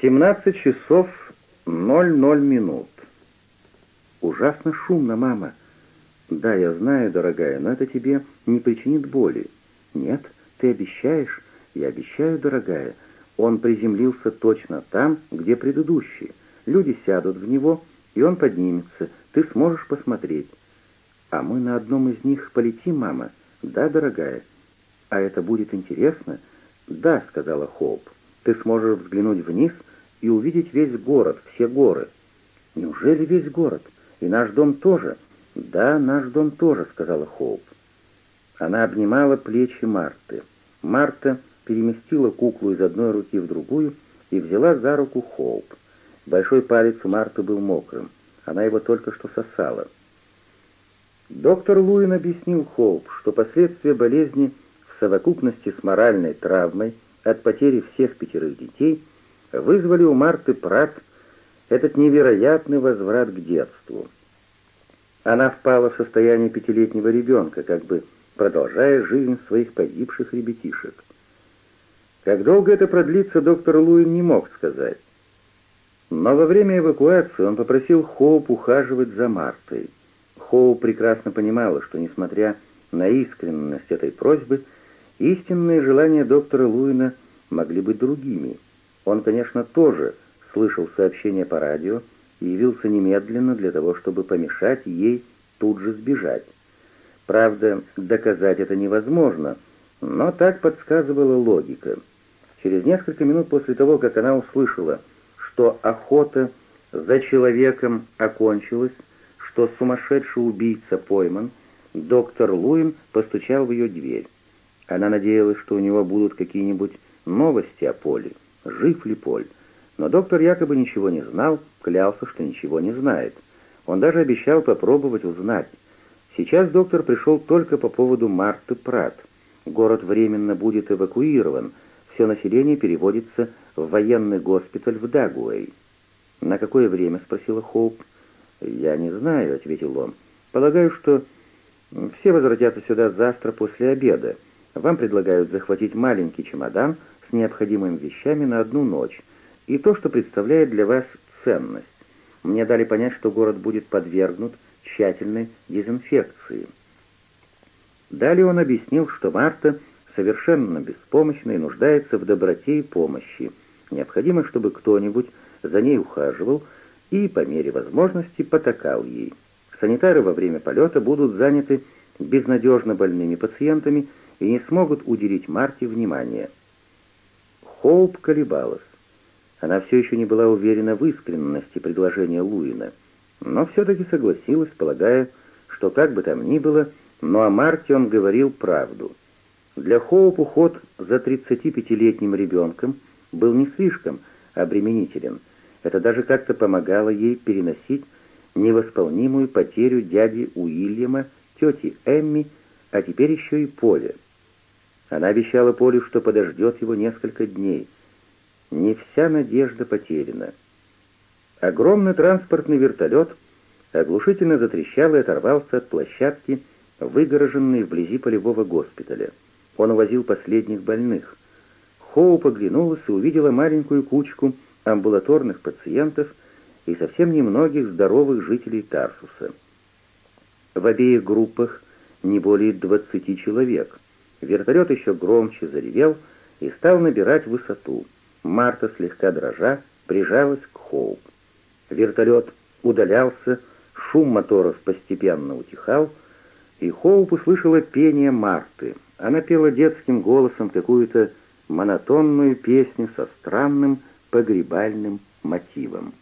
17 часов 00 минут. Ужасно шумно, мама. Да, я знаю, дорогая, но это тебе не причинит боли. Нет, ты обещаешь? Я обещаю, дорогая. Он приземлился точно там, где предыдущий. Люди сядут в него, и он поднимется. Ты сможешь посмотреть. А мы на одном из них полетим, мама? Да, дорогая. А это будет интересно? Да, сказала Хоуп. Ты сможешь взглянуть вниз — и увидеть весь город, все горы. Неужели весь город? И наш дом тоже? Да, наш дом тоже, сказала Хоуп. Она обнимала плечи Марты. Марта переместила куклу из одной руки в другую и взяла за руку Хоуп. Большой палец у Марты был мокрым. Она его только что сосала. Доктор Луин объяснил Хоуп, что последствия болезни в совокупности с моральной травмой от потери всех пятерых детей – вызвали у Марты Прат этот невероятный возврат к детству. Она впала в состояние пятилетнего ребенка, как бы продолжая жизнь своих погибших ребятишек. Как долго это продлится, доктор Луин не мог сказать. Но во время эвакуации он попросил Хоуп ухаживать за Мартой. Хоу прекрасно понимала, что, несмотря на искренность этой просьбы, истинные желания доктора Луина могли быть другими — он, конечно, тоже слышал сообщение по радио и явился немедленно для того, чтобы помешать ей тут же сбежать. Правда, доказать это невозможно, но так подсказывала логика. Через несколько минут после того, как она услышала, что охота за человеком окончилась, что сумасшедший убийца пойман, доктор Луин постучал в ее дверь. Она надеялась, что у него будут какие-нибудь новости о Поле жив ли Поль. Но доктор якобы ничего не знал, клялся, что ничего не знает. Он даже обещал попробовать узнать. Сейчас доктор пришел только по поводу Марты Прат. Город временно будет эвакуирован, все население переводится в военный госпиталь в Дагуэй. «На какое время?» — спросила Хоуп. «Я не знаю», — ответил он. «Полагаю, что все возвратятся сюда завтра после обеда. Вам предлагают захватить маленький чемодан с необходимыми вещами на одну ночь и то, что представляет для вас ценность. Мне дали понять, что город будет подвергнут тщательной дезинфекции. Далее он объяснил, что Марта совершенно беспомощна и нуждается в доброте и помощи. Необходимо, чтобы кто-нибудь за ней ухаживал и, по мере возможности, потакал ей. Санитары во время полета будут заняты безнадежно больными пациентами и не смогут уделить Марте внимания. Холб колебалась. Она все еще не была уверена в искренности предложения Луина, но все-таки согласилась, полагая, что как бы там ни было, но о Марте он говорил правду. Для Хоуп уход за 35-летним ребенком был не слишком обременителен. Это даже как-то помогало ей переносить невосполнимую потерю дяди Уильяма, тети Эмми, а теперь еще и Поля. Она обещала Полю, что подождет его несколько дней. Не вся надежда потеряна. Огромный транспортный вертолет оглушительно затрещал и оторвался от площадки, выгороженной вблизи полевого госпиталя. Он увозил последних больных. Хоу поглянулась и увидела маленькую кучку амбулаторных пациентов и совсем немногих здоровых жителей Тарсуса. В обеих группах не более 20 человек — Вертолет еще громче заревел и стал набирать высоту. Марта, слегка дрожа, прижалась к холм. Вертолет удалялся, шум моторов постепенно утихал, и Хоуп услышала пение Марты. Она пела детским голосом какую-то монотонную песню со странным погребальным мотивом.